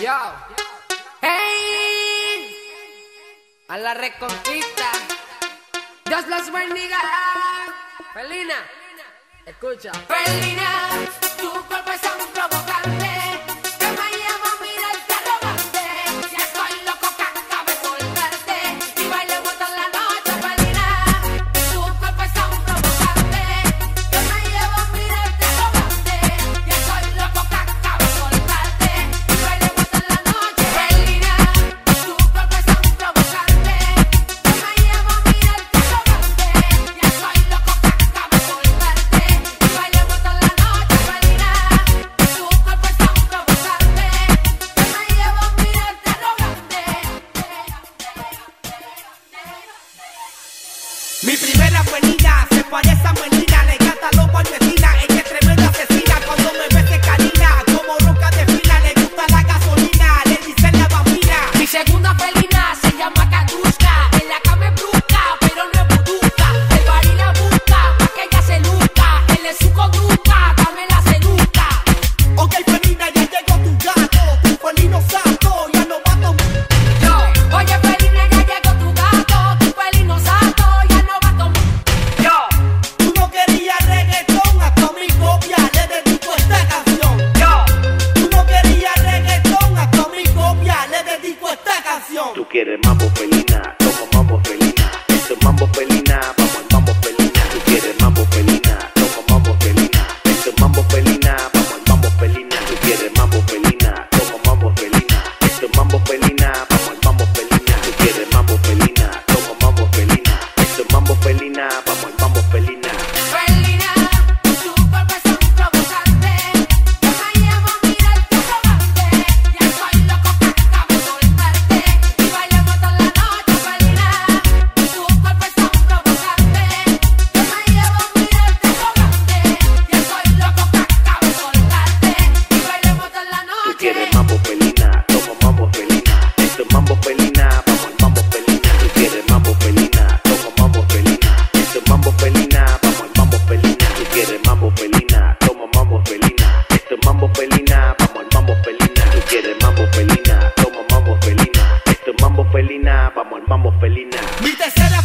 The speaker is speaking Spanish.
Yo. Hey. A la reconquista. Dios los bendiga. Felina. Escucha. Felina, tu cuerpo es un provocante. Primera fue ambos felices. mambo felina, toma mambo felina, esto es mambo felina, vamos al mambo felina. Mi tercera